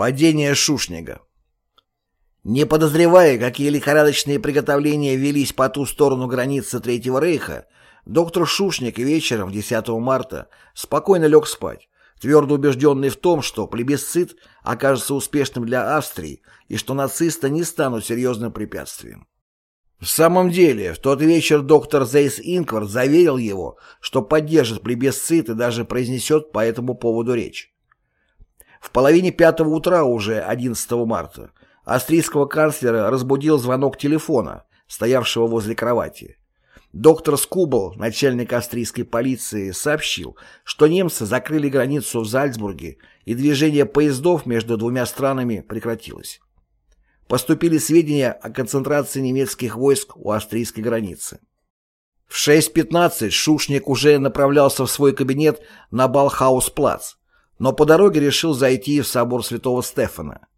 Падение Шушнига Не подозревая, какие лихорадочные приготовления велись по ту сторону границы Третьего Рейха, доктор Шушник вечером 10 марта спокойно лег спать, твердо убежденный в том, что плебисцит окажется успешным для Австрии и что нацисты не станут серьезным препятствием. В самом деле, в тот вечер доктор Зейс Инквард заверил его, что поддержит плебисцит и даже произнесет по этому поводу речь. В половине пятого утра уже 11 марта австрийского канцлера разбудил звонок телефона, стоявшего возле кровати. Доктор Скубл, начальник австрийской полиции, сообщил, что немцы закрыли границу в Зальцбурге и движение поездов между двумя странами прекратилось. Поступили сведения о концентрации немецких войск у австрийской границы. В 6.15 Шушник уже направлялся в свой кабинет на Балхаус-плац, но по дороге решил зайти в собор святого Стефана.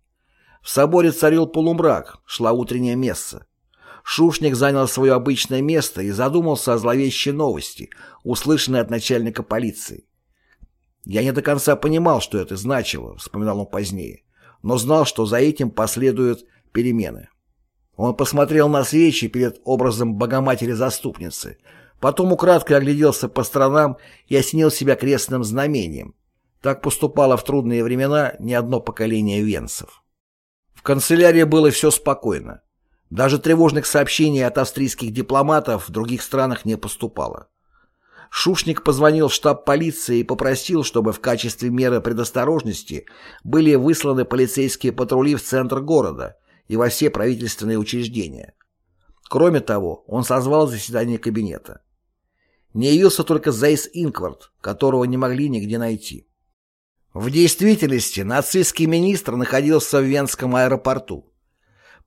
В соборе царил полумрак, шла утренняя месса. Шушник занял свое обычное место и задумался о зловещей новости, услышанной от начальника полиции. «Я не до конца понимал, что это значило», — вспоминал он позднее, но знал, что за этим последуют перемены. Он посмотрел на свечи перед образом Богоматери-заступницы, потом украдкой огляделся по сторонам и осенил себя крестным знамением, так поступало в трудные времена не одно поколение венцев. В канцелярии было все спокойно. Даже тревожных сообщений от австрийских дипломатов в других странах не поступало. Шушник позвонил в штаб полиции и попросил, чтобы в качестве меры предосторожности были высланы полицейские патрули в центр города и во все правительственные учреждения. Кроме того, он созвал заседание кабинета. Не явился только Зейс Инквард, которого не могли нигде найти. В действительности нацистский министр находился в Венском аэропорту.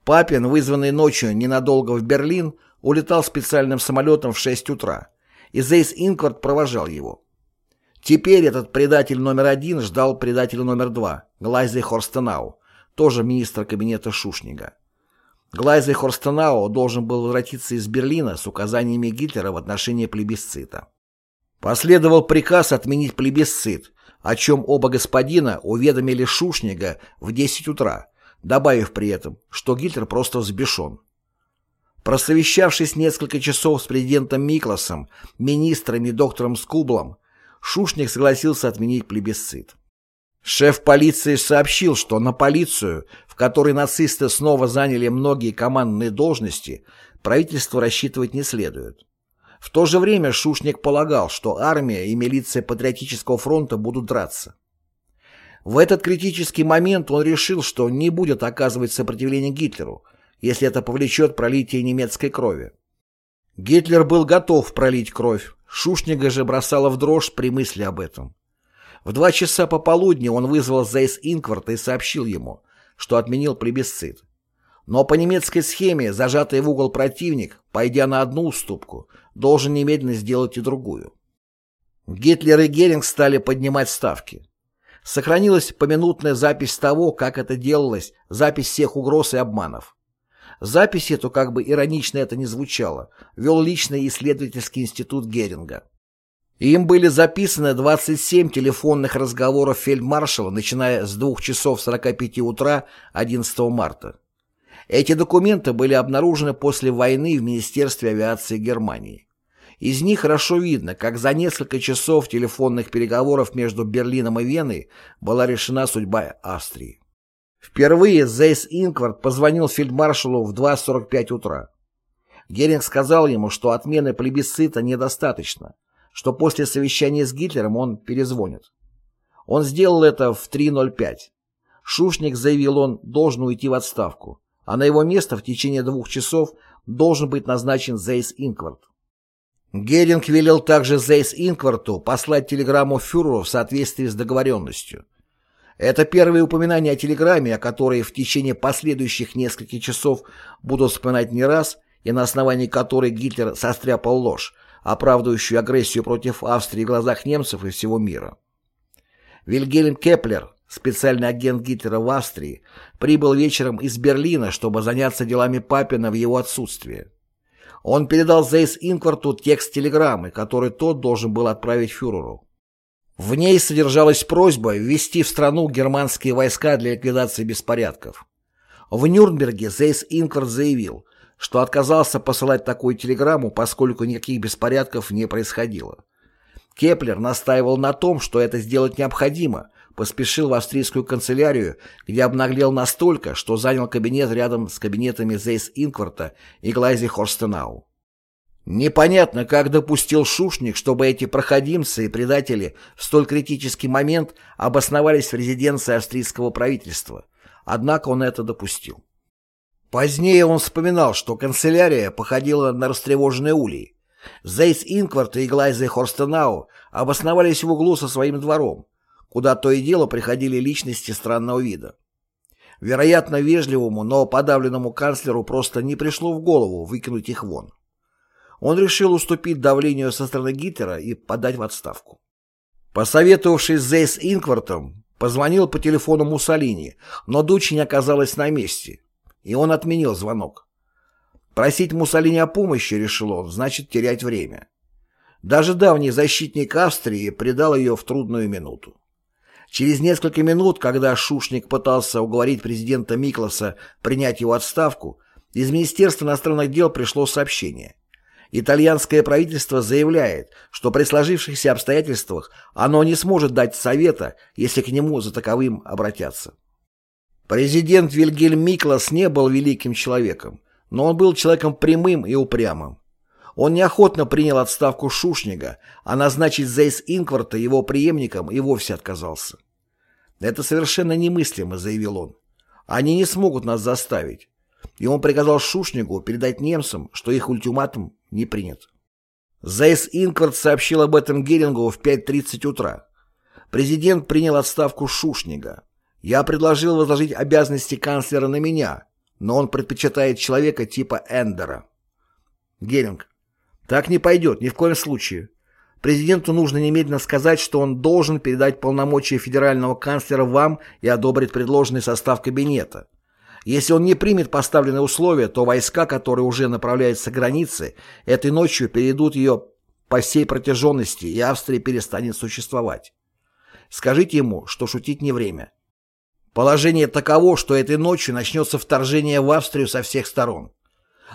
Папин, вызванный ночью ненадолго в Берлин, улетал специальным самолетом в 6 утра, и Зейс Инквард провожал его. Теперь этот предатель номер один ждал предателя номер два, Глайзе Хорстенау, тоже министр кабинета Шушнига. Глайзе Хорстенау должен был возвратиться из Берлина с указаниями Гитлера в отношении плебисцита. Последовал приказ отменить плебисцит, о чем оба господина уведомили Шушнига в 10 утра, добавив при этом, что Гитлер просто взбешен. Просовещавшись несколько часов с президентом Микласом, министром и доктором Скублом, Шушник согласился отменить плебисцит. Шеф полиции сообщил, что на полицию, в которой нацисты снова заняли многие командные должности, правительству рассчитывать не следует. В то же время Шушник полагал, что армия и милиция Патриотического фронта будут драться. В этот критический момент он решил, что не будет оказывать сопротивление Гитлеру, если это повлечет пролитие немецкой крови. Гитлер был готов пролить кровь, Шушнига же бросала в дрожь при мысли об этом. В два часа пополудни он вызвал Зейс Инкварта и сообщил ему, что отменил плебисцит. Но по немецкой схеме зажатый в угол противник, пойдя на одну уступку, должен немедленно сделать и другую. Гитлер и Геринг стали поднимать ставки. Сохранилась поминутная запись того, как это делалось, запись всех угроз и обманов. Запись эту, как бы иронично это ни звучало, вел личный исследовательский институт Геринга. Им были записаны 27 телефонных разговоров фельдмаршала, начиная с 2 часов 45 утра 11 марта. Эти документы были обнаружены после войны в Министерстве авиации Германии. Из них хорошо видно, как за несколько часов телефонных переговоров между Берлином и Веной была решена судьба Австрии. Впервые Зейс Инквард позвонил фельдмаршалу в 2.45 утра. Геринг сказал ему, что отмены плебисцита недостаточно, что после совещания с Гитлером он перезвонит. Он сделал это в 3.05. Шушник, заявил он, должен уйти в отставку а на его место в течение двух часов должен быть назначен Зейс Инкварт. Геринг велел также Зейс Инкварту послать телеграмму фюреру в соответствии с договоренностью. Это первое упоминание о телеграмме, о которой в течение последующих нескольких часов будут вспоминать не раз, и на основании которой Гитлер состряпал ложь, оправдывающую агрессию против Австрии в глазах немцев и всего мира. Вильгельм Кеплер, специальный агент Гитлера в Австрии, прибыл вечером из Берлина, чтобы заняться делами Папена в его отсутствие. Он передал Зейс Инкварту текст телеграммы, который тот должен был отправить фюреру. В ней содержалась просьба ввести в страну германские войска для ликвидации беспорядков. В Нюрнберге Зейс Инкварт заявил, что отказался посылать такую телеграмму, поскольку никаких беспорядков не происходило. Кеплер настаивал на том, что это сделать необходимо, поспешил в австрийскую канцелярию, где обнаглел настолько, что занял кабинет рядом с кабинетами Зейс Инкварта и Глайзе-Хорстенау. Непонятно, как допустил Шушниг, чтобы эти проходимцы и предатели в столь критический момент обосновались в резиденции австрийского правительства. Однако он это допустил. Позднее он вспоминал, что канцелярия походила на растревоженные улей. Зейс Инкварт и Глайзе Хорстенау обосновались в углу со своим двором, куда то и дело приходили личности странного вида. Вероятно, вежливому, но подавленному канцлеру просто не пришло в голову выкинуть их вон он решил уступить давлению со стороны Гитлера и подать в отставку. Посоветовавшись с Зейс Инквартом, позвонил по телефону Муссолини, но Дучи не оказалась на месте, и он отменил звонок. Просить Муссолини о помощи, решил он, значит терять время. Даже давний защитник Австрии предал ее в трудную минуту. Через несколько минут, когда Шушник пытался уговорить президента Миклоса принять его отставку, из Министерства иностранных дел пришло сообщение – Итальянское правительство заявляет, что при сложившихся обстоятельствах оно не сможет дать совета, если к нему за таковым обратятся. Президент Вильгельм Миклас не был великим человеком, но он был человеком прямым и упрямым. Он неохотно принял отставку Шушнига, а назначить Зейс Инкварта его преемником и вовсе отказался. «Это совершенно немыслимо», — заявил он. «Они не смогут нас заставить». И он приказал Шушнигу передать немцам, что их ультиматум не принят. Зайс Инквард сообщил об этом Герингу в 5.30 утра. Президент принял отставку Шушнига. Я предложил возложить обязанности канцлера на меня, но он предпочитает человека типа Эндера. Геринг. Так не пойдет, ни в коем случае. Президенту нужно немедленно сказать, что он должен передать полномочия федерального канцлера вам и одобрить предложенный состав кабинета. Если он не примет поставленные условия, то войска, которые уже направляются к границе, этой ночью перейдут ее по всей протяженности, и Австрия перестанет существовать. Скажите ему, что шутить не время. Положение таково, что этой ночью начнется вторжение в Австрию со всех сторон.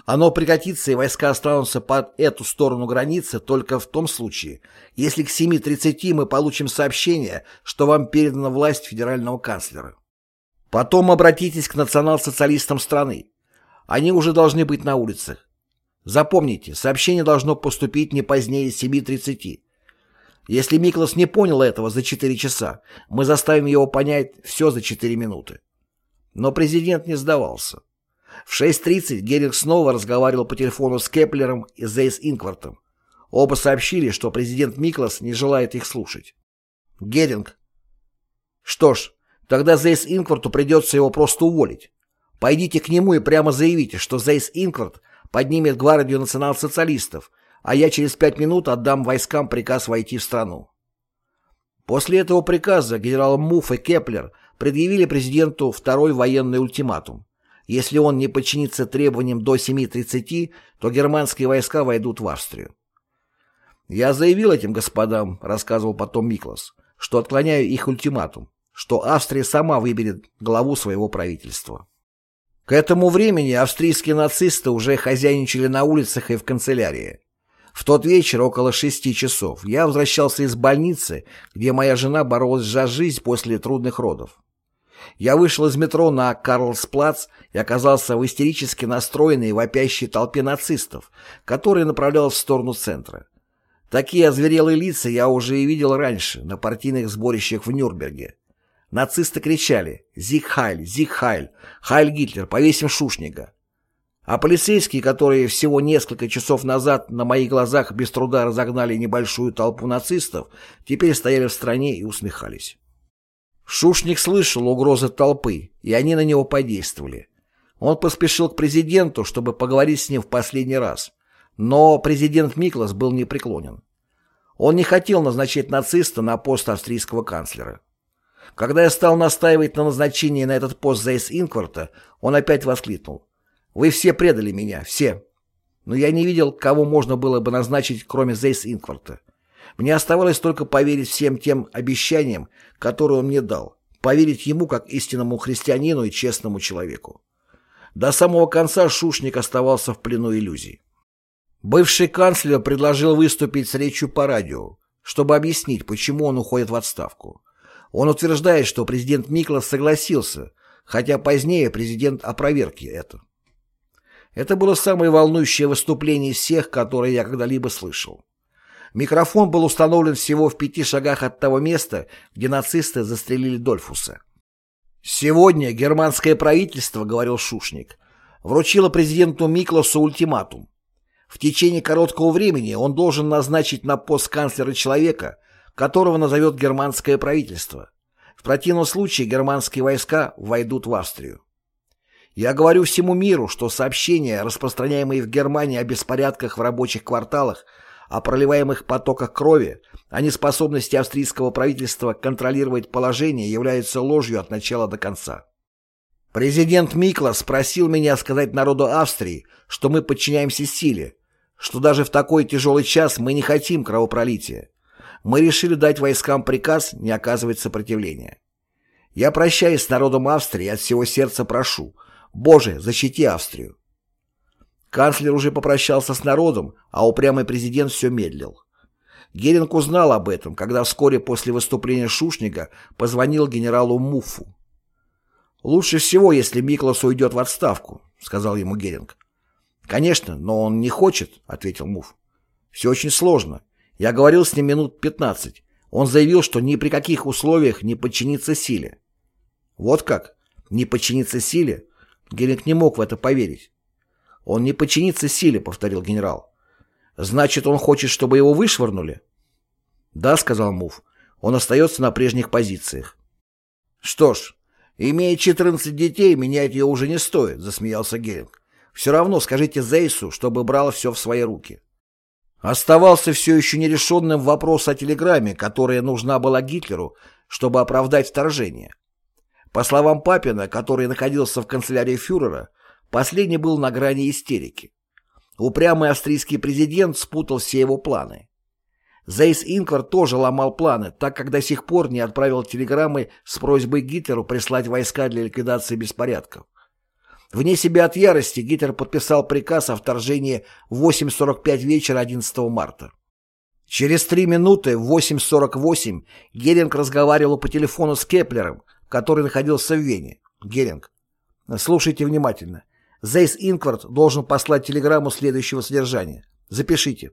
Оно прекратится, и войска останутся под эту сторону границы только в том случае, если к 7.30 мы получим сообщение, что вам передана власть федерального канцлера. Потом обратитесь к национал-социалистам страны. Они уже должны быть на улицах. Запомните, сообщение должно поступить не позднее 7.30. Если Миклас не понял этого за 4 часа, мы заставим его понять все за 4 минуты. Но президент не сдавался. В 6.30 Геринг снова разговаривал по телефону с Кеплером и Зейс Инквартом. Оба сообщили, что президент Миклас не желает их слушать. Геринг. Что ж, Тогда Зейс Инкварту придется его просто уволить. Пойдите к нему и прямо заявите, что Зейс Инкварт поднимет гвардию национал-социалистов, а я через пять минут отдам войскам приказ войти в страну. После этого приказа генерал Муф и Кеплер предъявили президенту второй военный ультиматум. Если он не подчинится требованиям до 7.30, то германские войска войдут в Австрию. «Я заявил этим господам», — рассказывал потом Миклас, «что отклоняю их ультиматум что Австрия сама выберет главу своего правительства. К этому времени австрийские нацисты уже хозяйничали на улицах и в канцелярии. В тот вечер, около шести часов, я возвращался из больницы, где моя жена боролась за жизнь после трудных родов. Я вышел из метро на Карлсплац и оказался в истерически настроенной вопящей толпе нацистов, которая направлялась в сторону центра. Такие озверелые лица я уже и видел раньше, на партийных сборищах в Нюрнберге. Нацисты кричали «Зиг Хайль! Зиг Хайль! Хайль Гитлер! Повесим Шушнига!» А полицейские, которые всего несколько часов назад на моих глазах без труда разогнали небольшую толпу нацистов, теперь стояли в стране и усмехались. Шушник слышал угрозы толпы, и они на него подействовали. Он поспешил к президенту, чтобы поговорить с ним в последний раз. Но президент Миклас был непреклонен. Он не хотел назначать нациста на пост австрийского канцлера. Когда я стал настаивать на назначении на этот пост Зейс Инкварта, он опять воскликнул. «Вы все предали меня, все!» Но я не видел, кого можно было бы назначить, кроме Зейс Инкварта. Мне оставалось только поверить всем тем обещаниям, которые он мне дал, поверить ему как истинному христианину и честному человеку. До самого конца Шушник оставался в плену иллюзий. Бывший канцлер предложил выступить с речью по радио, чтобы объяснить, почему он уходит в отставку. Он утверждает, что президент Миклас согласился, хотя позднее президент опроверг это. Это было самое волнующее выступление из всех, которые я когда-либо слышал. Микрофон был установлен всего в пяти шагах от того места, где нацисты застрелили Дольфуса. «Сегодня германское правительство, — говорил Шушник, — вручило президенту Микласу ультиматум. В течение короткого времени он должен назначить на пост канцлера человека, которого назовет германское правительство. В противном случае германские войска войдут в Австрию. Я говорю всему миру, что сообщения, распространяемые в Германии о беспорядках в рабочих кварталах, о проливаемых потоках крови, о неспособности австрийского правительства контролировать положение, являются ложью от начала до конца. Президент Миклас просил меня сказать народу Австрии, что мы подчиняемся силе, что даже в такой тяжелый час мы не хотим кровопролития. Мы решили дать войскам приказ не оказывать сопротивления. Я прощаюсь с народом Австрии и от всего сердца прошу, Боже, защити Австрию. Канцлер уже попрощался с народом, а упрямый президент все медлил. Геринг узнал об этом, когда вскоре после выступления Шушнига позвонил генералу Муффу. «Лучше всего, если Миклас уйдет в отставку», — сказал ему Геринг. «Конечно, но он не хочет», — ответил Муф. «Все очень сложно. Я говорил с ним минут пятнадцать. Он заявил, что ни при каких условиях не подчинится силе». «Вот как? Не подчинится силе?» Геринг не мог в это поверить. «Он не подчинится силе», — повторил генерал. «Значит, он хочет, чтобы его вышвырнули?» «Да», — сказал Муф. «Он остается на прежних позициях». «Что ж, имея 14 детей, менять ее уже не стоит», — засмеялся Геринг. «Все равно скажите Зейсу, чтобы брал все в свои руки». Оставался все еще нерешенным вопрос о телеграмме, которая нужна была Гитлеру, чтобы оправдать вторжение. По словам Папина, который находился в канцелярии фюрера, последний был на грани истерики. Упрямый австрийский президент спутал все его планы. Зейс Инквар тоже ломал планы, так как до сих пор не отправил телеграммы с просьбой Гитлеру прислать войска для ликвидации беспорядков. Вне себя от ярости Гитлер подписал приказ о вторжении в 8.45 вечера 11 марта. Через три минуты в 8.48 Геринг разговаривал по телефону с Кеплером, который находился в Вене. Геринг. Слушайте внимательно. Зейс Инквард должен послать телеграмму следующего содержания. Запишите.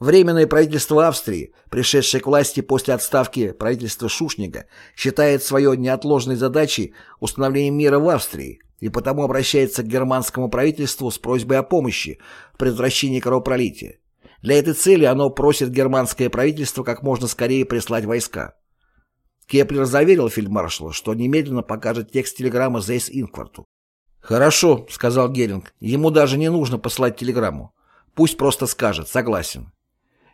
Временное правительство Австрии, пришедшее к власти после отставки правительства Шушнига, считает своей неотложной задачей установление мира в Австрии и потому обращается к германскому правительству с просьбой о помощи в предотвращении кровопролития. Для этой цели оно просит германское правительство как можно скорее прислать войска. Кеплер заверил фельдмаршала, что немедленно покажет текст телеграммы Зейс Инкварту. «Хорошо», — сказал Геринг, — «ему даже не нужно послать телеграмму. Пусть просто скажет, согласен».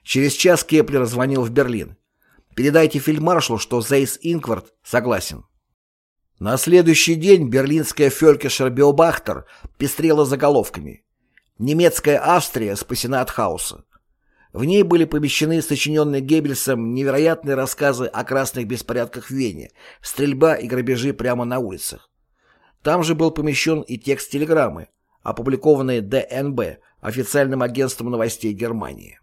Через час Кеплер звонил в Берлин. «Передайте фельдмаршалу, что Зейс Инкварт согласен». На следующий день берлинская Völkischer Beobachter пестрела заголовками. «Немецкая Австрия спасена от хаоса». В ней были помещены сочиненные Геббельсом невероятные рассказы о красных беспорядках в Вене, стрельба и грабежи прямо на улицах. Там же был помещен и текст телеграммы, опубликованный ДНБ, официальным агентством новостей Германии.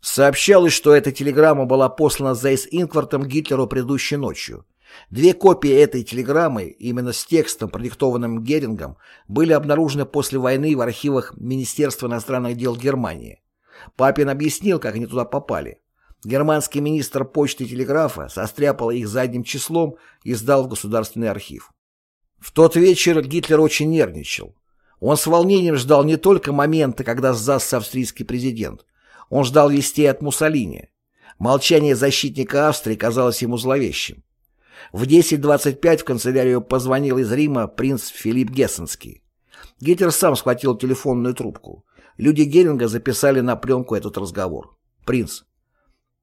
Сообщалось, что эта телеграмма была послана Зейс Инквартом Гитлеру предыдущей ночью. Две копии этой телеграммы, именно с текстом, продиктованным Герингом, были обнаружены после войны в архивах Министерства иностранных дел Германии. Папин объяснил, как они туда попали. Германский министр почты и телеграфа состряпал их задним числом и сдал в государственный архив. В тот вечер Гитлер очень нервничал. Он с волнением ждал не только момента, когда сдастся австрийский президент. Он ждал вестей от Муссолини. Молчание защитника Австрии казалось ему зловещим. В 10.25 в канцелярию позвонил из Рима принц Филипп Гессенский. Гитлер сам схватил телефонную трубку. Люди Геринга записали на пленку этот разговор. «Принц,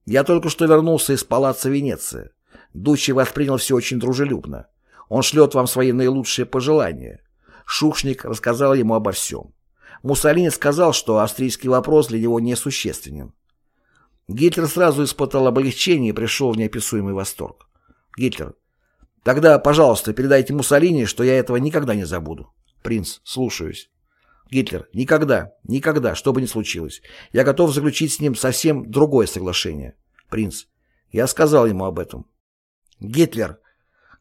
я только что вернулся из палаца Венеция. Дуччи воспринял все очень дружелюбно. Он шлет вам свои наилучшие пожелания. Шушник рассказал ему обо всем. Муссолини сказал, что австрийский вопрос для него несущественен. Гитлер сразу испытал облегчение и пришел в неописуемый восторг. Гитлер. Тогда, пожалуйста, передайте Муссолини, что я этого никогда не забуду. Принц. Слушаюсь. Гитлер. Никогда, никогда, что бы ни случилось. Я готов заключить с ним совсем другое соглашение. Принц. Я сказал ему об этом. Гитлер.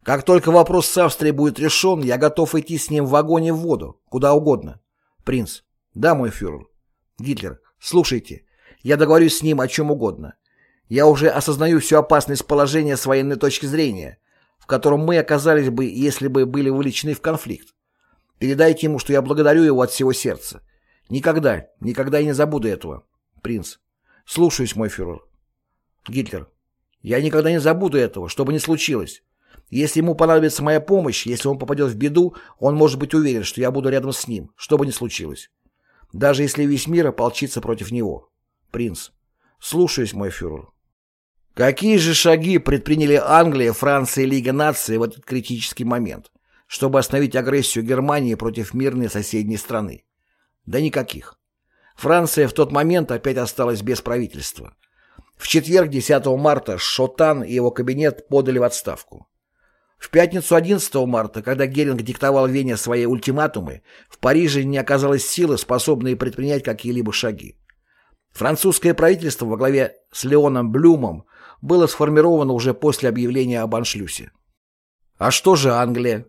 Как только вопрос с Австрией будет решен, я готов идти с ним в и в воду, куда угодно. Принц. Да, мой фюрер. Гитлер. Слушайте, я договорюсь с ним о чем угодно. Я уже осознаю всю опасность положения с военной точки зрения, в котором мы оказались бы, если бы были вовлечены в конфликт. Передайте ему, что я благодарю его от всего сердца. Никогда, никогда я не забуду этого. Принц. Слушаюсь, мой фюрер. Гитлер. Я никогда не забуду этого, что бы ни случилось. Если ему понадобится моя помощь, если он попадет в беду, он может быть уверен, что я буду рядом с ним, что бы ни случилось. Даже если весь мир ополчится против него. Принц. Слушаюсь, мой фюрер. Какие же шаги предприняли Англия, Франция и Лига наций в этот критический момент, чтобы остановить агрессию Германии против мирной соседней страны? Да никаких. Франция в тот момент опять осталась без правительства. В четверг, 10 марта, Шотан и его кабинет подали в отставку. В пятницу 11 марта, когда Геринг диктовал Вене свои ультиматумы, в Париже не оказалось силы, способные предпринять какие-либо шаги. Французское правительство во главе с Леоном Блюмом было сформировано уже после объявления об аншлюсе. А что же Англия?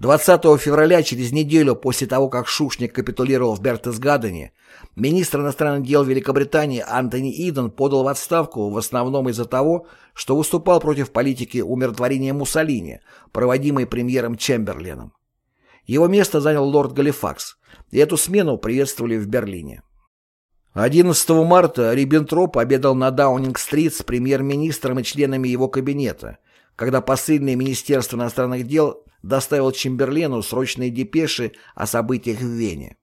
20 февраля, через неделю после того, как Шушник капитулировал в Бертесгадене, министр иностранных дел Великобритании Антони Иден подал в отставку в основном из-за того, что выступал против политики умиротворения Муссолини, проводимой премьером Чемберленом. Его место занял лорд Галифакс, и эту смену приветствовали в Берлине. 11 марта Риббентроп обедал на Даунинг-стрит с премьер-министром и членами его кабинета, когда посыльное Министерство иностранных дел доставил Чемберлену срочные депеши о событиях в Вене.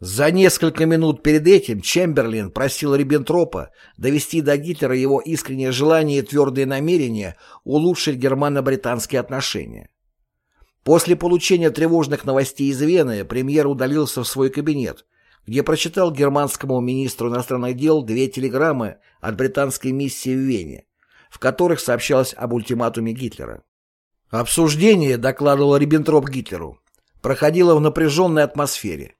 За несколько минут перед этим Чемберлен просил Риббентропа довести до Гитлера его искреннее желание и твердые намерения улучшить германо-британские отношения. После получения тревожных новостей из Вены премьер удалился в свой кабинет, где прочитал германскому министру иностранных дел две телеграммы от британской миссии в Вене, в которых сообщалось об ультиматуме Гитлера. Обсуждение, докладывал Риббентроп Гитлеру, проходило в напряженной атмосфере.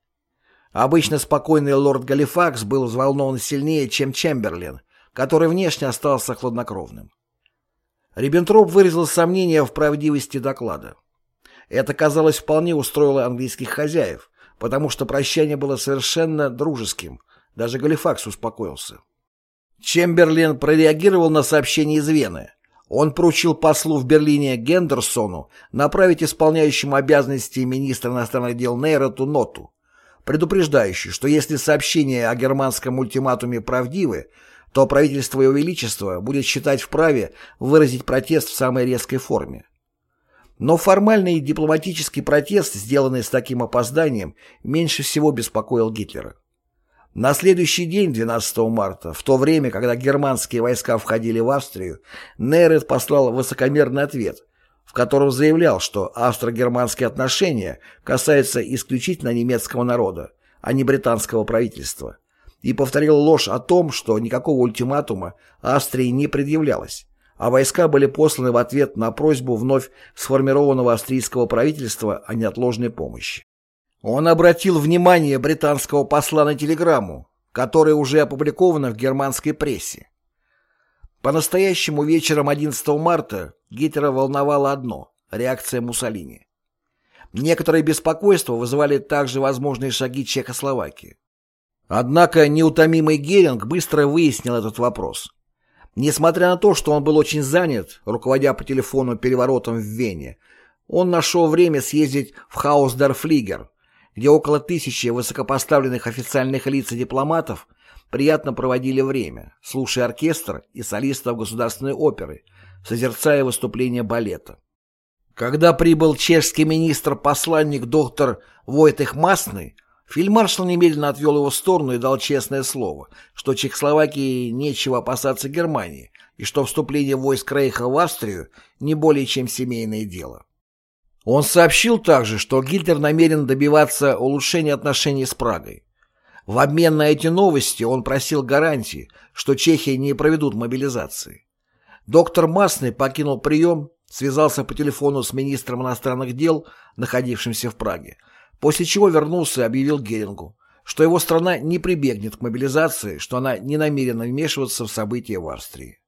Обычно спокойный лорд Галифакс был взволнован сильнее, чем Чемберлен, который внешне остался хладнокровным. Риббентроп выразил сомнения в правдивости доклада. Это, казалось, вполне устроило английских хозяев, потому что прощание было совершенно дружеским. Даже Галифакс успокоился. Чемберлен прореагировал на сообщение из Вены. Он поручил послу в Берлине Гендерсону направить исполняющему обязанности министра иностранных дел Нейроту ноту, предупреждающую, что если сообщения о германском ультиматуме правдивы, то правительство Его Величества будет считать вправе выразить протест в самой резкой форме. Но формальный дипломатический протест, сделанный с таким опозданием, меньше всего беспокоил Гитлера. На следующий день, 12 марта, в то время, когда германские войска входили в Австрию, Нейрет послал высокомерный ответ, в котором заявлял, что австро-германские отношения касаются исключительно немецкого народа, а не британского правительства, и повторил ложь о том, что никакого ультиматума Австрии не предъявлялось а войска были посланы в ответ на просьбу вновь сформированного австрийского правительства о неотложной помощи. Он обратил внимание британского посла на телеграмму, которая уже опубликована в германской прессе. По-настоящему вечером 11 марта Гитлера волновало одно – реакция Муссолини. Некоторые беспокойства вызывали также возможные шаги Чехословакии. Однако неутомимый Геринг быстро выяснил этот вопрос. Несмотря на то, что он был очень занят, руководя по телефону переворотом в Вене, он нашел время съездить в Хаусдерфлигер, где около тысячи высокопоставленных официальных лиц и дипломатов приятно проводили время, слушая оркестр и солистов государственной оперы, созерцая выступления балета. Когда прибыл чешский министр-посланник доктор Войтех Масный, Фельдмаршал немедленно отвел его в сторону и дал честное слово, что Чехословакии нечего опасаться Германии и что вступление войск Рейха в Австрию не более чем семейное дело. Он сообщил также, что Гитлер намерен добиваться улучшения отношений с Прагой. В обмен на эти новости он просил гарантии, что Чехия не проведут мобилизации. Доктор Масный покинул прием, связался по телефону с министром иностранных дел, находившимся в Праге, после чего вернулся и объявил Герингу, что его страна не прибегнет к мобилизации, что она не намерена вмешиваться в события в Австрии.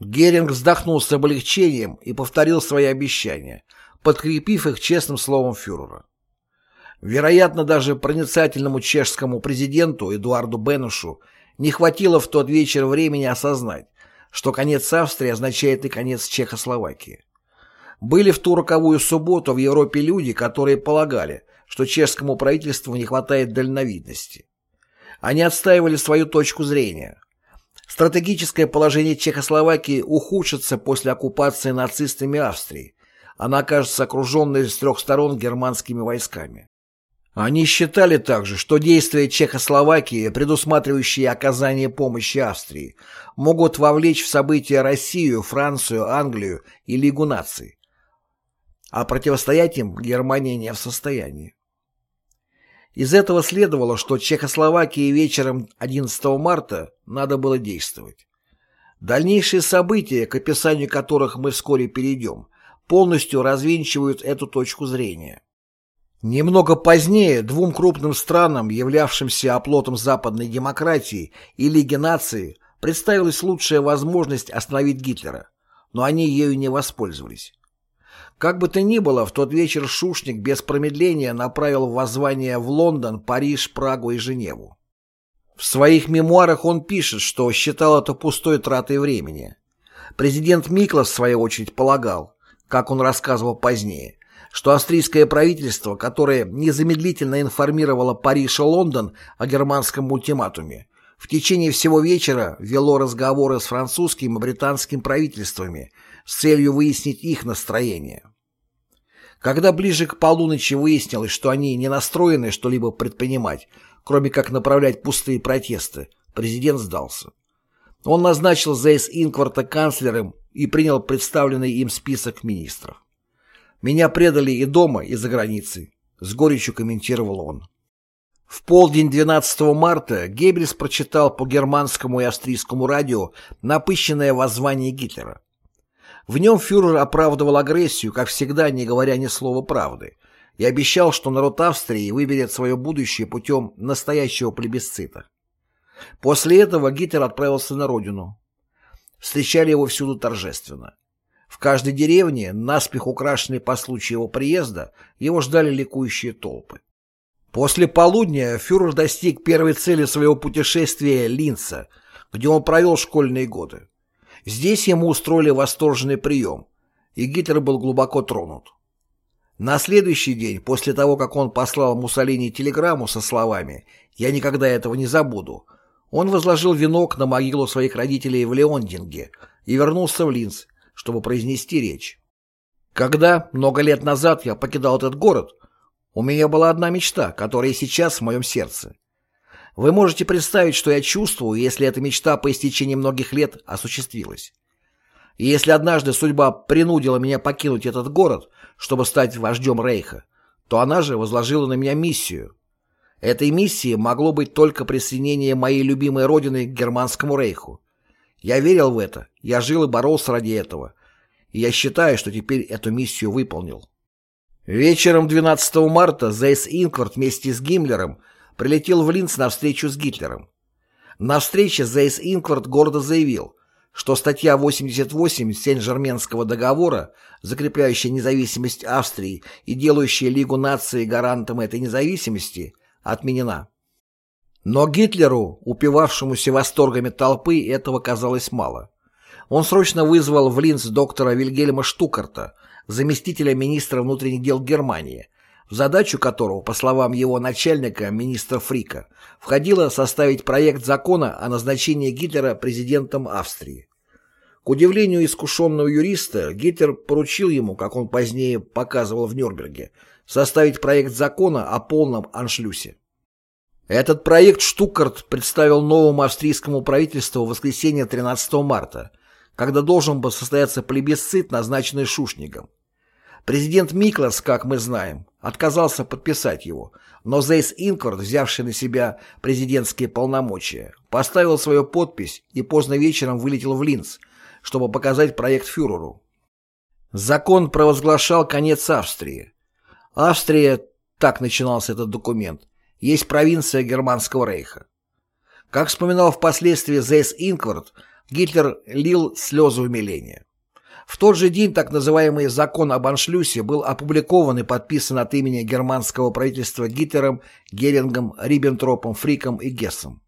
Геринг вздохнул с облегчением и повторил свои обещания, подкрепив их честным словом фюрера. Вероятно, даже проницательному чешскому президенту Эдуарду Бенушу не хватило в тот вечер времени осознать, что конец Австрии означает и конец Чехословакии. Были в ту роковую субботу в Европе люди, которые полагали, что чешскому правительству не хватает дальновидности. Они отстаивали свою точку зрения. Стратегическое положение Чехословакии ухудшится после оккупации нацистами Австрии. Она окажется окруженной с трех сторон германскими войсками. Они считали также, что действия Чехословакии, предусматривающие оказание помощи Австрии, могут вовлечь в события Россию, Францию, Англию и Лигу наций, а противостоять им Германия не в состоянии. Из этого следовало, что Чехословакии вечером 11 марта надо было действовать. Дальнейшие события, к описанию которых мы вскоре перейдем, полностью развенчивают эту точку зрения. Немного позднее двум крупным странам, являвшимся оплотом западной демократии и Лиги наций, представилась лучшая возможность остановить Гитлера, но они ею не воспользовались. Как бы то ни было, в тот вечер Шушник без промедления направил воззвание в Лондон, Париж, Прагу и Женеву. В своих мемуарах он пишет, что считал это пустой тратой времени. Президент Миклас, в свою очередь, полагал, как он рассказывал позднее, что австрийское правительство, которое незамедлительно информировало Париж и Лондон о германском ультиматуме, в течение всего вечера вело разговоры с французским и британским правительствами с целью выяснить их настроение. Когда ближе к полуночи выяснилось, что они не настроены что-либо предпринимать, кроме как направлять пустые протесты, президент сдался. Он назначил Зейс Инкварта канцлером и принял представленный им список министров. Меня предали и дома, и за границей, с горечью комментировал он. В полдень 12 марта Геббельс прочитал по германскому и австрийскому радио напыщенное воззвание Гитлера. В нем фюрер оправдывал агрессию, как всегда, не говоря ни слова правды, и обещал, что народ Австрии выберет свое будущее путем настоящего плебисцита. После этого Гитлер отправился на родину. Встречали его всюду торжественно. В каждой деревне, наспех украшенной по случаю его приезда, его ждали ликующие толпы. После полудня фюрер достиг первой цели своего путешествия Линца, где он провел школьные годы. Здесь ему устроили восторженный прием, и Гитлер был глубоко тронут. На следующий день, после того, как он послал Муссолини телеграмму со словами «Я никогда этого не забуду», он возложил венок на могилу своих родителей в Леондинге и вернулся в Линц, чтобы произнести речь. Когда, много лет назад, я покидал этот город, у меня была одна мечта, которая сейчас в моем сердце. Вы можете представить, что я чувствую, если эта мечта по истечении многих лет осуществилась. И если однажды судьба принудила меня покинуть этот город, чтобы стать вождем Рейха, то она же возложила на меня миссию. Этой миссией могло быть только присоединение моей любимой родины к Германскому Рейху. Я верил в это, я жил и боролся ради этого, и я считаю, что теперь эту миссию выполнил. Вечером 12 марта Зейс Инкварт вместе с Гиммлером прилетел в Линц на встречу с Гитлером. На встрече Зейс Инкварт гордо заявил, что статья 88 Сен-Жерменского договора, закрепляющая независимость Австрии и делающая Лигу наций гарантом этой независимости, отменена. Но Гитлеру, упивавшемуся восторгами толпы, этого казалось мало. Он срочно вызвал в Линц доктора Вильгельма Штукарта, заместителя министра внутренних дел Германии, в задачу которого, по словам его начальника, министра Фрика, входило составить проект закона о назначении Гитлера президентом Австрии. К удивлению искушенного юриста, Гитлер поручил ему, как он позднее показывал в Нюрнберге, составить проект закона о полном аншлюсе. Этот проект Штукарт представил новому австрийскому правительству в воскресенье 13 марта, когда должен был состояться плебисцит, назначенный Шушнигом. Президент Миклас, как мы знаем, отказался подписать его, но Зейс Инквард, взявший на себя президентские полномочия, поставил свою подпись и поздно вечером вылетел в Линц, чтобы показать проект фюреру. Закон провозглашал конец Австрии. Австрия, так начинался этот документ, есть провинция Германского рейха. Как вспоминал впоследствии Зейс Инквард, Гитлер лил слезы умиления. В тот же день так называемый «Закон об аншлюсе» был опубликован и подписан от имени германского правительства Гитлером, Герингом, Риббентропом, Фриком и Гессом.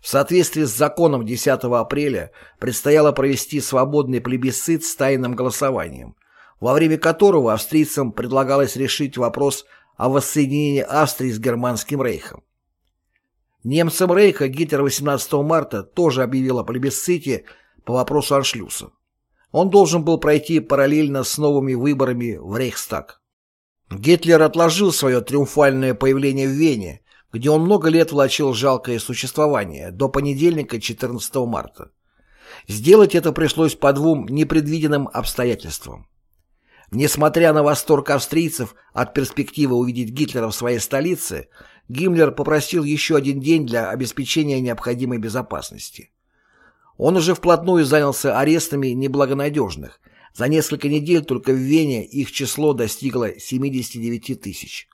В соответствии с законом 10 апреля предстояло провести свободный плебисцит с тайным голосованием, во время которого австрийцам предлагалось решить вопрос о воссоединении Австрии с Германским рейхом. Немцам рейха Гитлер 18 марта тоже объявил о плебисците по вопросу аншлюса. Он должен был пройти параллельно с новыми выборами в Рейхстаг. Гитлер отложил свое триумфальное появление в Вене, где он много лет влачил жалкое существование, до понедельника 14 марта. Сделать это пришлось по двум непредвиденным обстоятельствам. Несмотря на восторг австрийцев от перспективы увидеть Гитлера в своей столице, Гиммлер попросил еще один день для обеспечения необходимой безопасности. Он уже вплотную занялся арестами неблагонадежных. За несколько недель только в Вене их число достигло 79 тысяч.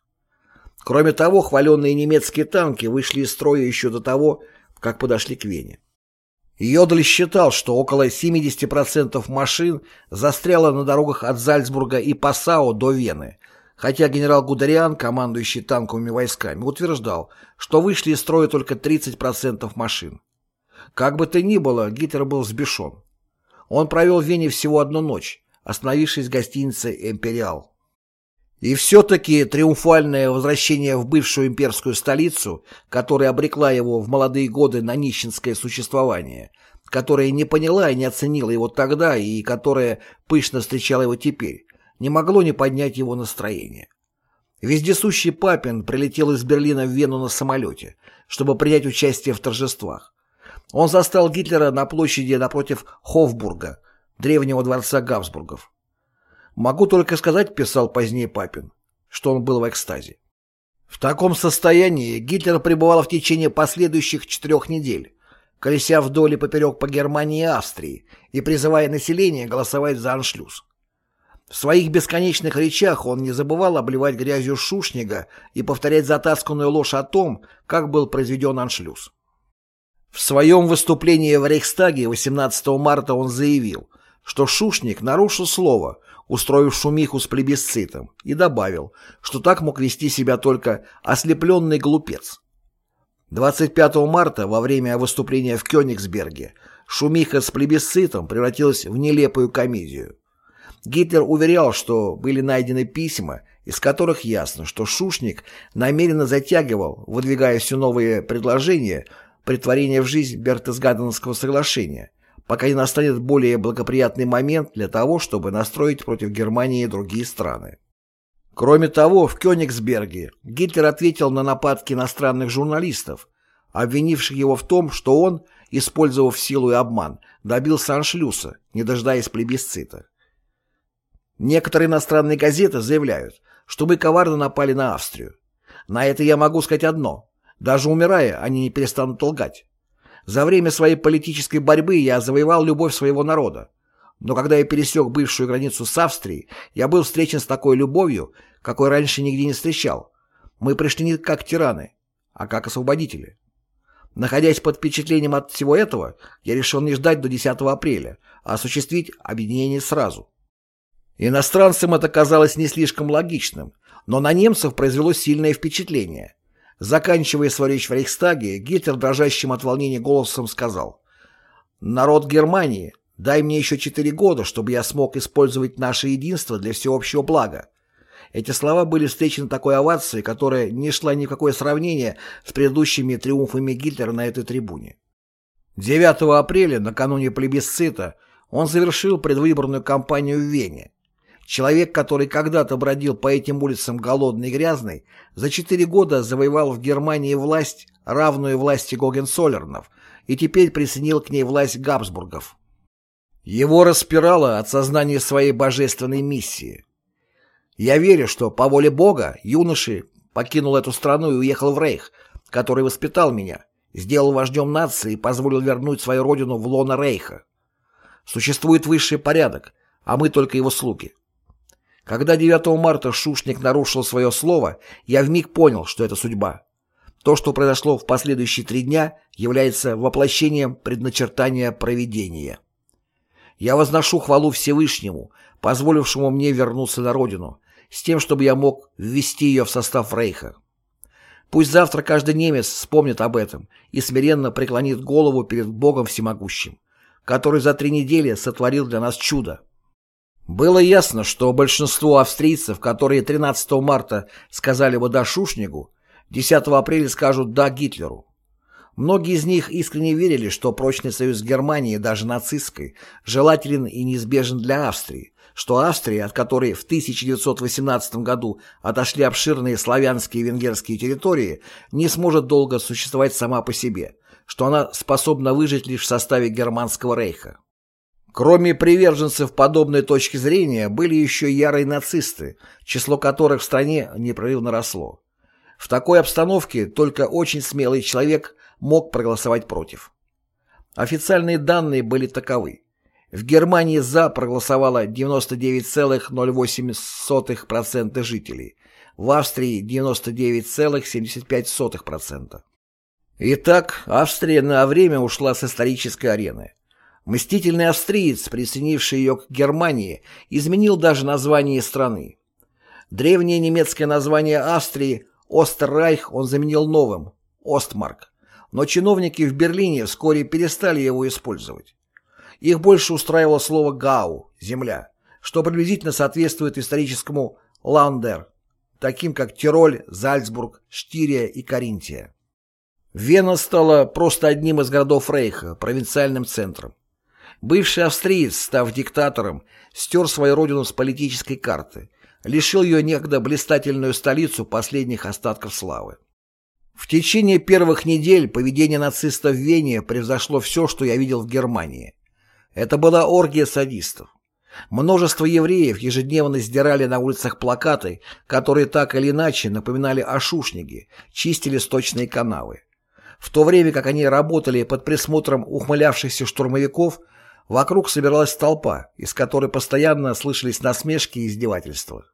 Кроме того, хваленные немецкие танки вышли из строя еще до того, как подошли к Вене. Йодль считал, что около 70% машин застряло на дорогах от Зальцбурга и Пассау до Вены, хотя генерал Гудериан, командующий танковыми войсками, утверждал, что вышли из строя только 30% машин. Как бы то ни было, Гитлер был сбешен. Он провел в Вене всего одну ночь, остановившись в гостинице «Империал». И все-таки триумфальное возвращение в бывшую имперскую столицу, которая обрекла его в молодые годы на нищенское существование, которая не поняла и не оценила его тогда и которая пышно встречала его теперь, не могло не поднять его настроение. Вездесущий Папин прилетел из Берлина в Вену на самолете, чтобы принять участие в торжествах. Он застал Гитлера на площади напротив Хофбурга, древнего дворца Габсбургов. «Могу только сказать», — писал позднее Папин, что он был в экстазе. В таком состоянии Гитлер пребывал в течение последующих четырех недель, колеся вдоль и поперек по Германии и Австрии и призывая население голосовать за аншлюз. В своих бесконечных речах он не забывал обливать грязью Шушнига и повторять затасканную ложь о том, как был произведен аншлюз. В своем выступлении в Рейхстаге 18 марта он заявил, что Шушник нарушил слово, устроив шумиху с плебисцитом, и добавил, что так мог вести себя только ослепленный глупец. 25 марта, во время выступления в Кёнигсберге, шумиха с плебисцитом превратилась в нелепую комедию. Гитлер уверял, что были найдены письма, из которых ясно, что Шушник намеренно затягивал, выдвигая все новые предложения, притворения в жизнь Бертесгаденского соглашения, пока не настанет более благоприятный момент для того, чтобы настроить против Германии другие страны. Кроме того, в Кёнигсберге Гитлер ответил на нападки иностранных журналистов, обвинивших его в том, что он, использовав силу и обман, добился аншлюса, не дожидаясь плебисцита. Некоторые иностранные газеты заявляют, что мы коварно напали на Австрию. На это я могу сказать одно. Даже умирая, они не перестанут лгать. За время своей политической борьбы я завоевал любовь своего народа. Но когда я пересек бывшую границу с Австрией, я был встречен с такой любовью, какой раньше нигде не встречал. Мы пришли не как тираны, а как освободители. Находясь под впечатлением от всего этого, я решил не ждать до 10 апреля, а осуществить объединение сразу. Иностранцам это казалось не слишком логичным, но на немцев произвело сильное впечатление. Заканчивая свою речь в Рейхстаге, Гитлер дрожащим от волнения голосом сказал «Народ Германии, дай мне еще четыре года, чтобы я смог использовать наше единство для всеобщего блага». Эти слова были встречены такой овацией, которая не шла ни в какое сравнение с предыдущими триумфами Гитлера на этой трибуне. 9 апреля, накануне плебисцита, он завершил предвыборную кампанию в Вене. Человек, который когда-то бродил по этим улицам голодный и грязный, за четыре года завоевал в Германии власть, равную власти Гогенцоллернов, и теперь присоединил к ней власть Габсбургов. Его распирало от сознания своей божественной миссии. Я верю, что по воле Бога юноши покинул эту страну и уехал в Рейх, который воспитал меня, сделал вождем нации и позволил вернуть свою родину в лоно Рейха. Существует высший порядок, а мы только его слуги. Когда 9 марта Шушник нарушил свое слово, я вмиг понял, что это судьба. То, что произошло в последующие три дня, является воплощением предначертания провидения. Я возношу хвалу Всевышнему, позволившему мне вернуться на родину, с тем, чтобы я мог ввести ее в состав Рейха. Пусть завтра каждый немец вспомнит об этом и смиренно преклонит голову перед Богом Всемогущим, который за три недели сотворил для нас чудо. Было ясно, что большинство австрийцев, которые 13 марта сказали бы «да» Шушнигу, 10 апреля скажут «да» Гитлеру. Многие из них искренне верили, что прочный союз с Германией, даже нацистской, желателен и неизбежен для Австрии, что Австрия, от которой в 1918 году отошли обширные славянские и венгерские территории, не сможет долго существовать сама по себе, что она способна выжить лишь в составе Германского рейха. Кроме приверженцев подобной точки зрения, были еще ярые нацисты, число которых в стране непрерывно росло. В такой обстановке только очень смелый человек мог проголосовать против. Официальные данные были таковы. В Германии «за» проголосовало 99,08% жителей, в Австрии 99,75%. Итак, Австрия на время ушла с исторической арены. Мстительный австриец, присоединивший ее к Германии, изменил даже название страны. Древнее немецкое название Австрии Остеррайх он заменил новым – Остмарк, но чиновники в Берлине вскоре перестали его использовать. Их больше устраивало слово «гау» – «земля», что приблизительно соответствует историческому «ландер», таким как Тироль, Зальцбург, Штирия и Каринтия. Вена стала просто одним из городов Рейха, провинциальным центром. Бывший австриец, став диктатором, стер свою родину с политической карты, лишил ее некогда блистательную столицу последних остатков славы. В течение первых недель поведение нацистов в Вене превзошло все, что я видел в Германии. Это была оргия садистов. Множество евреев ежедневно сдирали на улицах плакаты, которые так или иначе напоминали о шушниге, чистили сточные канавы. В то время как они работали под присмотром ухмылявшихся штурмовиков, вокруг собиралась толпа, из которой постоянно слышались насмешки и издевательства.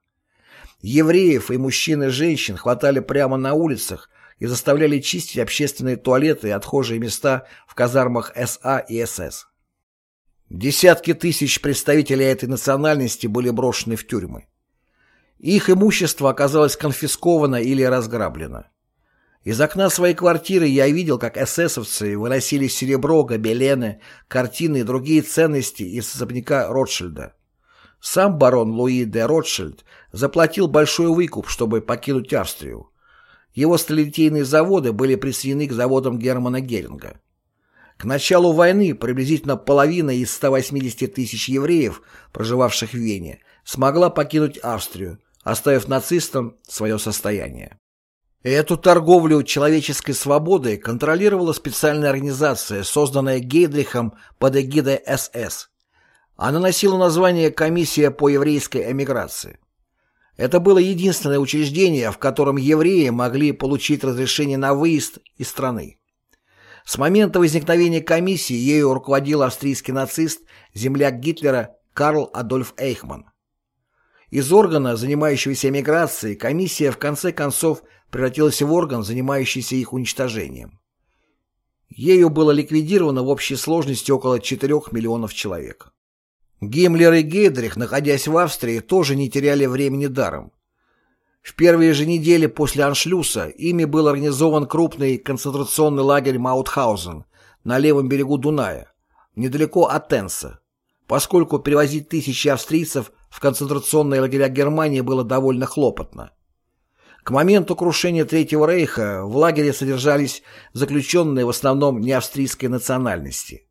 Евреев и мужчин и женщин хватали прямо на улицах и заставляли чистить общественные туалеты и отхожие места в казармах СА и СС. Десятки тысяч представителей этой национальности были брошены в тюрьмы. Их имущество оказалось конфисковано или разграблено. Из окна своей квартиры я видел, как эсэсовцы выносили серебро, гобелены, картины и другие ценности из особняка Ротшильда. Сам барон Луи де Ротшильд заплатил большой выкуп, чтобы покинуть Австрию. Его сталелитейные заводы были присоединены к заводам Германа Геринга. К началу войны приблизительно половина из 180 тысяч евреев, проживавших в Вене, смогла покинуть Австрию, оставив нацистам свое состояние. Эту торговлю человеческой свободой контролировала специальная организация, созданная Гейдрихом под эгидой СС. Она носила название «Комиссия по еврейской эмиграции». Это было единственное учреждение, в котором евреи могли получить разрешение на выезд из страны. С момента возникновения комиссии ею руководил австрийский нацист, земляк Гитлера Карл Адольф Эйхман. Из органа, занимающегося эмиграцией, комиссия в конце концов превратилась в орган, занимающийся их уничтожением. Ею было ликвидировано в общей сложности около 4 миллионов человек. Гиммлер и Гейдрих, находясь в Австрии, тоже не теряли времени даром. В первые же недели после аншлюса ими был организован крупный концентрационный лагерь Маутхаузен на левом берегу Дуная, недалеко от Тенса, поскольку перевозить тысячи австрийцев в концентрационные лагеря Германии было довольно хлопотно. К моменту крушения Третьего Рейха в лагере содержались заключенные в основном не австрийской национальности.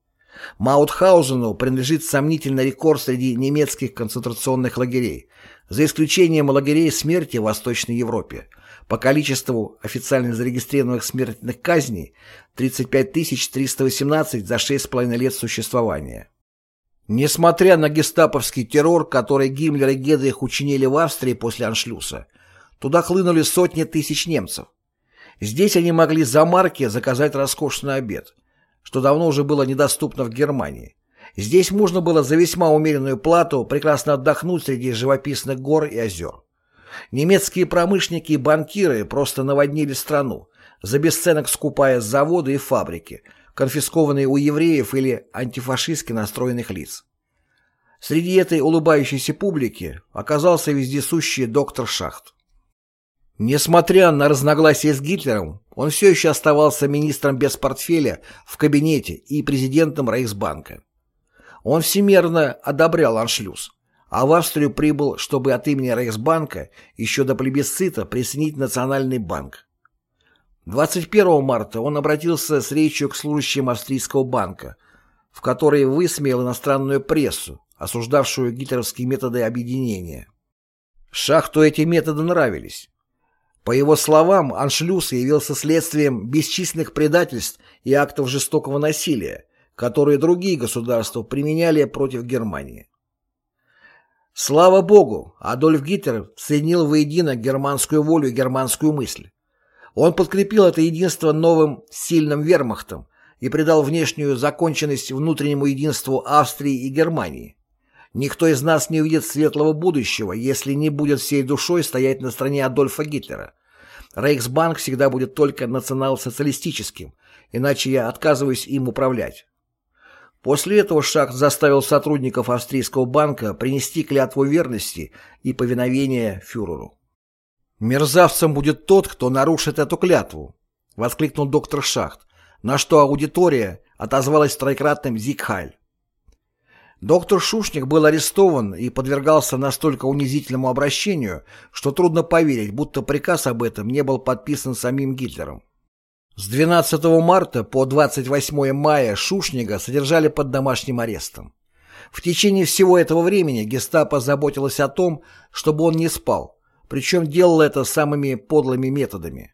Маутхаузену принадлежит сомнительный рекорд среди немецких концентрационных лагерей – за исключением лагерей смерти в Восточной Европе. По количеству официально зарегистрированных смертных казней 35 318 за 6,5 лет существования. Несмотря на гестаповский террор, который Гиммлер и Гедрих учинили в Австрии после Аншлюса, туда хлынули сотни тысяч немцев. Здесь они могли за марки заказать роскошный обед, что давно уже было недоступно в Германии. Здесь можно было за весьма умеренную плату прекрасно отдохнуть среди живописных гор и озер. Немецкие промышленники и банкиры просто наводнили страну, за бесценок скупая заводы и фабрики, конфискованные у евреев или антифашистски настроенных лиц. Среди этой улыбающейся публики оказался вездесущий доктор Шахт. Несмотря на разногласия с Гитлером, он все еще оставался министром без портфеля в кабинете и президентом Рейхсбанка. Он всемерно одобрял аншлюз, а в Австрию прибыл, чтобы от имени Рейхсбанка еще до плебисцита присоединить Национальный банк. 21 марта он обратился с речью к служащим австрийского банка, в которой высмеял иностранную прессу, осуждавшую гитлеровские методы объединения. Шахту эти методы нравились. По его словам, аншлюз явился следствием бесчисленных предательств и актов жестокого насилия, которые другие государства применяли против Германии. Слава Богу, Адольф Гитлер соединил воедино германскую волю и германскую мысль. Он подкрепил это единство новым сильным вермахтом и придал внешнюю законченность внутреннему единству Австрии и Германии. Никто из нас не увидит светлого будущего, если не будет всей душой стоять на стороне Адольфа Гитлера. Рейхсбанк всегда будет только национал-социалистическим, иначе я отказываюсь им управлять. После этого Шахт заставил сотрудников австрийского банка принести клятву верности и повиновения фюреру. «Мерзавцем будет тот, кто нарушит эту клятву», — воскликнул доктор Шахт, на что аудитория отозвалась тройкратным «Зигхайль». Доктор Шушник был арестован и подвергался настолько унизительному обращению, что трудно поверить, будто приказ об этом не был подписан самим Гитлером. С 12 марта по 28 мая Шушнига содержали под домашним арестом. В течение всего этого времени гестапо заботилось о том, чтобы он не спал, причем делал это самыми подлыми методами.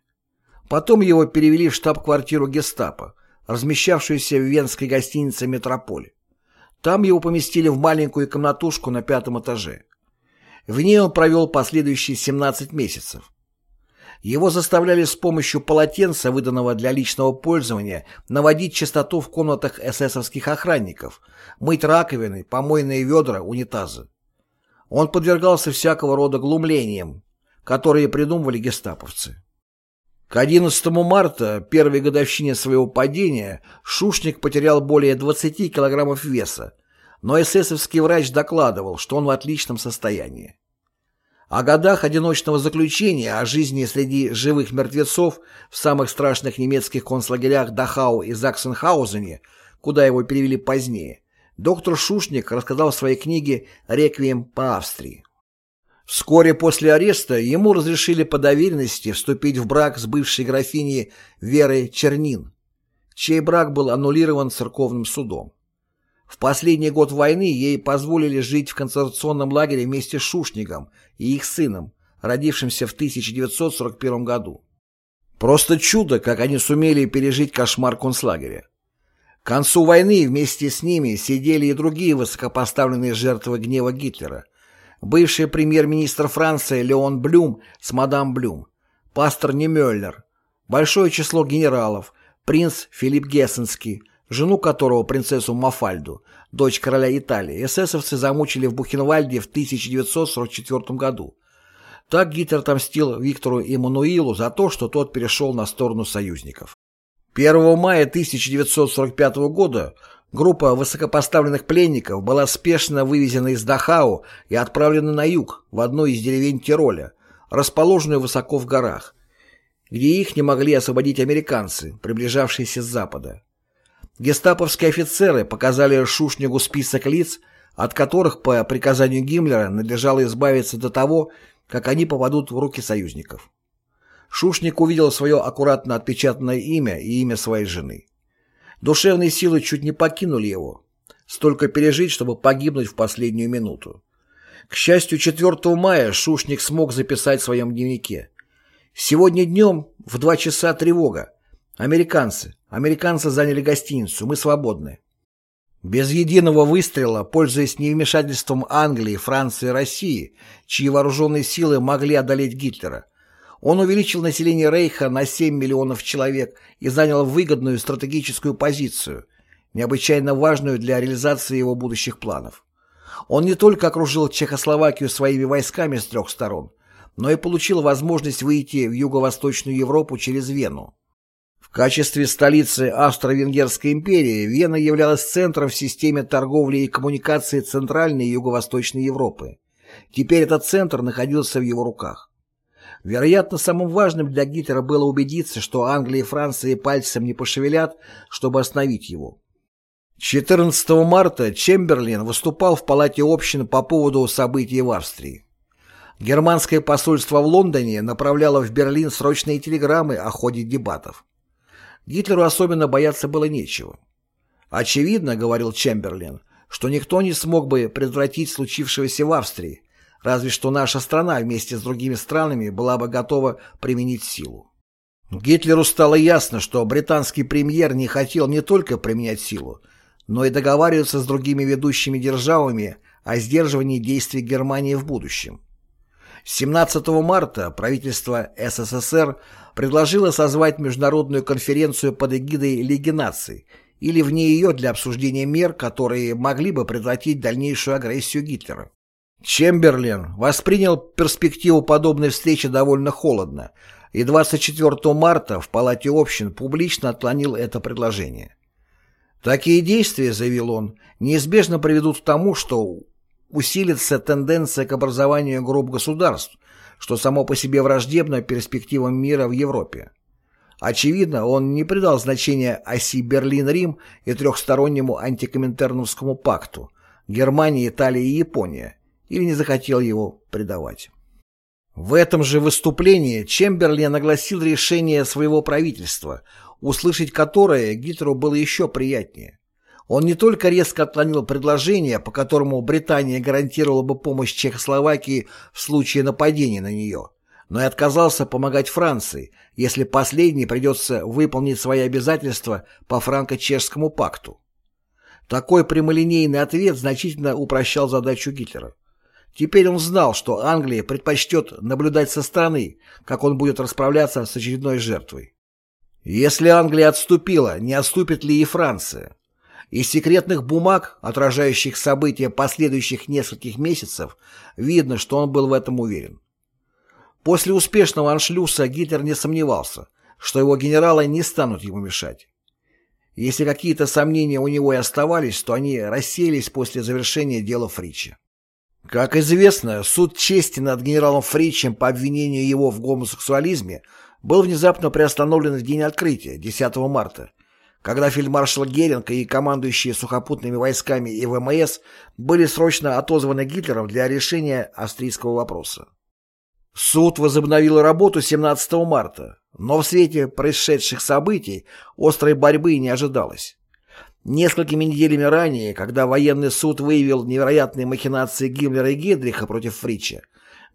Потом его перевели в штаб-квартиру гестапо, размещавшуюся в венской гостинице «Метрополь». Там его поместили в маленькую комнатушку на пятом этаже. В ней он провел последующие 17 месяцев. Его заставляли с помощью полотенца, выданного для личного пользования, наводить чистоту в комнатах эсэсовских охранников, мыть раковины, помойные ведра, унитазы. Он подвергался всякого рода глумлениям, которые придумывали гестаповцы. К 11 марта, первой годовщине своего падения, Шушник потерял более 20 килограммов веса, но эсэсовский врач докладывал, что он в отличном состоянии. О годах одиночного заключения, о жизни среди живых мертвецов в самых страшных немецких концлагерях Дахау и Заксенхаузене, куда его перевели позднее, доктор Шушник рассказал в своей книге «Реквием по Австрии». Вскоре после ареста ему разрешили по доверенности вступить в брак с бывшей графиней Верой Чернин, чей брак был аннулирован церковным судом. В последний год войны ей позволили жить в концентрационном лагере вместе с Шушником и их сыном, родившимся в 1941 году. Просто чудо, как они сумели пережить кошмар концлагеря. К концу войны вместе с ними сидели и другие высокопоставленные жертвы гнева Гитлера. Бывший премьер-министр Франции Леон Блюм с мадам Блюм, пастор Немёллер, большое число генералов, принц Филипп Гессенский, жену которого, принцессу Мафальду, дочь короля Италии, эсэсовцы замучили в Бухенвальде в 1944 году. Так Гитлер отомстил Виктору Эммануилу за то, что тот перешел на сторону союзников. 1 мая 1945 года группа высокопоставленных пленников была спешно вывезена из Дахау и отправлена на юг, в одну из деревень Тироля, расположенную высоко в горах, где их не могли освободить американцы, приближавшиеся с запада. Гестаповские офицеры показали Шушнигу список лиц, от которых по приказанию Гиммлера надлежало избавиться до того, как они попадут в руки союзников. Шушник увидел свое аккуратно отпечатанное имя и имя своей жены. Душевные силы чуть не покинули его. Столько пережить, чтобы погибнуть в последнюю минуту. К счастью, 4 мая Шушник смог записать в своем дневнике. «Сегодня днем в два часа тревога. Американцы. Американцы заняли гостиницу. Мы свободны». Без единого выстрела, пользуясь невмешательством Англии, Франции и России, чьи вооруженные силы могли одолеть Гитлера, он увеличил население Рейха на 7 миллионов человек и занял выгодную стратегическую позицию, необычайно важную для реализации его будущих планов. Он не только окружил Чехословакию своими войсками с трех сторон, но и получил возможность выйти в Юго-Восточную Европу через Вену. В качестве столицы Австро-Венгерской империи Вена являлась центром в системе торговли и коммуникации Центральной и Юго-Восточной Европы. Теперь этот центр находился в его руках. Вероятно, самым важным для Гитлера было убедиться, что Англия и Франция пальцем не пошевелят, чтобы остановить его. 14 марта Чемберлин выступал в Палате общин по поводу событий в Австрии. Германское посольство в Лондоне направляло в Берлин срочные телеграммы о ходе дебатов. Гитлеру особенно бояться было нечего. «Очевидно, — говорил Чемберлин, — что никто не смог бы предотвратить случившегося в Австрии, разве что наша страна вместе с другими странами была бы готова применить силу. Гитлеру стало ясно, что британский премьер не хотел не только применять силу, но и договариваться с другими ведущими державами о сдерживании действий Германии в будущем. 17 марта правительство СССР предложило созвать международную конференцию под эгидой Лиги наций или вне ее для обсуждения мер, которые могли бы предотвратить дальнейшую агрессию Гитлера. Чемберлен воспринял перспективу подобной встречи довольно холодно и 24 марта в Палате общин публично отклонил это предложение. Такие действия, заявил он, неизбежно приведут к тому, что усилится тенденция к образованию групп государств, что само по себе враждебно перспективам мира в Европе. Очевидно, он не придал значения оси Берлин-Рим и трехстороннему антикоминтерновскому пакту Германия, Италия и Япония, или не захотел его предавать. В этом же выступлении Чемберлен огласил решение своего правительства услышать которое Гитлеру было еще приятнее. Он не только резко отклонил предложение, по которому Британия гарантировала бы помощь Чехословакии в случае нападения на нее, но и отказался помогать Франции, если последней придется выполнить свои обязательства по франко-чешскому пакту. Такой прямолинейный ответ значительно упрощал задачу Гитлера. Теперь он знал, что Англия предпочтет наблюдать со стороны, как он будет расправляться с очередной жертвой. Если Англия отступила, не отступит ли и Франция? Из секретных бумаг, отражающих события последующих нескольких месяцев, видно, что он был в этом уверен. После успешного аншлюса Гитлер не сомневался, что его генералы не станут ему мешать. Если какие-то сомнения у него и оставались, то они рассеялись после завершения дела Фрича. Как известно, суд чести над генералом Фричем по обвинению его в гомосексуализме был внезапно приостановлен в день открытия, 10 марта, когда фельдмаршал Геринг и командующие сухопутными войсками и ВМС были срочно отозваны Гитлером для решения австрийского вопроса. Суд возобновил работу 17 марта, но в свете происшедших событий острой борьбы не ожидалось. Несколькими неделями ранее, когда военный суд выявил невероятные махинации Гиммлера и Гедриха против Фрича,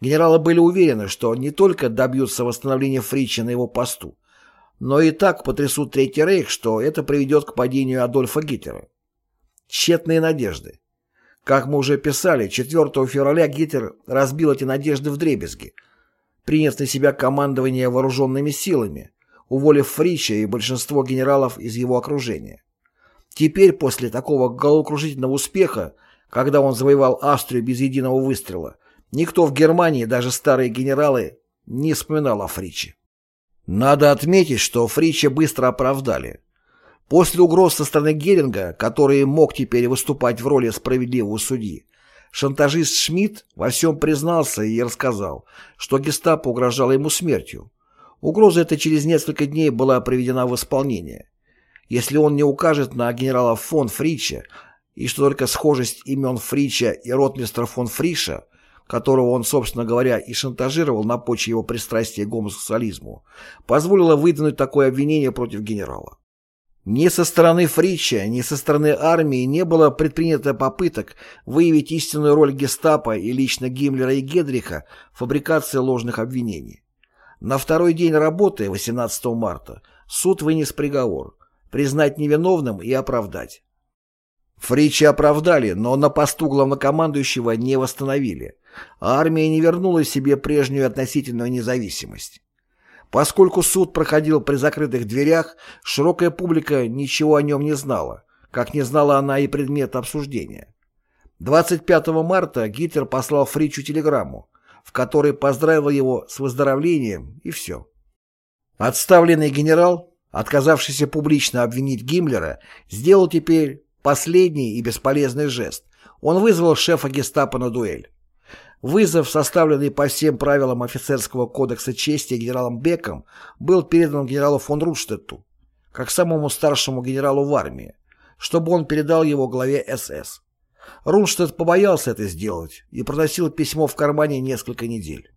Генералы были уверены, что не только добьются восстановления Фрича на его посту, но и так потрясут Третий Рейх, что это приведет к падению Адольфа Гитлера. Тщетные надежды. Как мы уже писали, 4 февраля Гитлер разбил эти надежды в дребезги, приняв на себя командование вооруженными силами, уволив Фрича и большинство генералов из его окружения. Теперь, после такого головокружительного успеха, когда он завоевал Австрию без единого выстрела, Никто в Германии, даже старые генералы, не вспоминал о Фриче. Надо отметить, что Фрича быстро оправдали. После угроз со стороны Геринга, который мог теперь выступать в роли справедливого судьи, шантажист Шмидт во всем признался и рассказал, что гестапо угрожало ему смертью. Угроза эта через несколько дней была приведена в исполнение. Если он не укажет на генерала фон Фрича, и что только схожесть имен Фрича и ротмистра фон Фриша которого он, собственно говоря, и шантажировал на почве его пристрастия к гомосексуализму, позволило выдвинуть такое обвинение против генерала. Ни со стороны Фрича, ни со стороны армии не было предпринято попыток выявить истинную роль гестапо и лично Гиммлера и Гедриха в фабрикации ложных обвинений. На второй день работы, 18 марта, суд вынес приговор – признать невиновным и оправдать. Фрича оправдали, но на посту главнокомандующего не восстановили, а армия не вернула себе прежнюю относительную независимость. Поскольку суд проходил при закрытых дверях, широкая публика ничего о нем не знала, как не знала она и предмет обсуждения. 25 марта Гитлер послал Фричу телеграмму, в которой поздравил его с выздоровлением, и все. Отставленный генерал, отказавшийся публично обвинить Гиммлера, сделал теперь последний и бесполезный жест. Он вызвал шефа гестапо на дуэль. Вызов, составленный по всем правилам офицерского кодекса чести генералом Беком, был передан генералу фон Рудштетту, как самому старшему генералу в армии, чтобы он передал его главе СС. Рунштадт побоялся это сделать и проносил письмо в кармане несколько недель.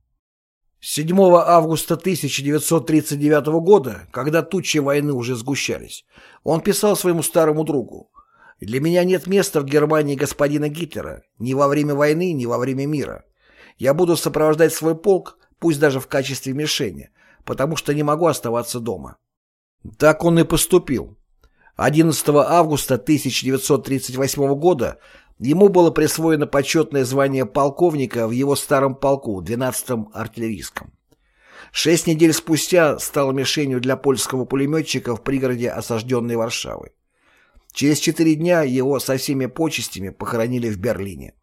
7 августа 1939 года, когда тучи войны уже сгущались, он писал своему старому другу «Для меня нет места в Германии господина Гитлера ни во время войны, ни во время мира. Я буду сопровождать свой полк, пусть даже в качестве мишени, потому что не могу оставаться дома». Так он и поступил. 11 августа 1938 года ему было присвоено почетное звание полковника в его старом полку, 12-м артиллерийском. Шесть недель спустя стал мишенью для польского пулеметчика в пригороде осажденной Варшавы. Через четыре дня его со всеми почестями похоронили в Берлине.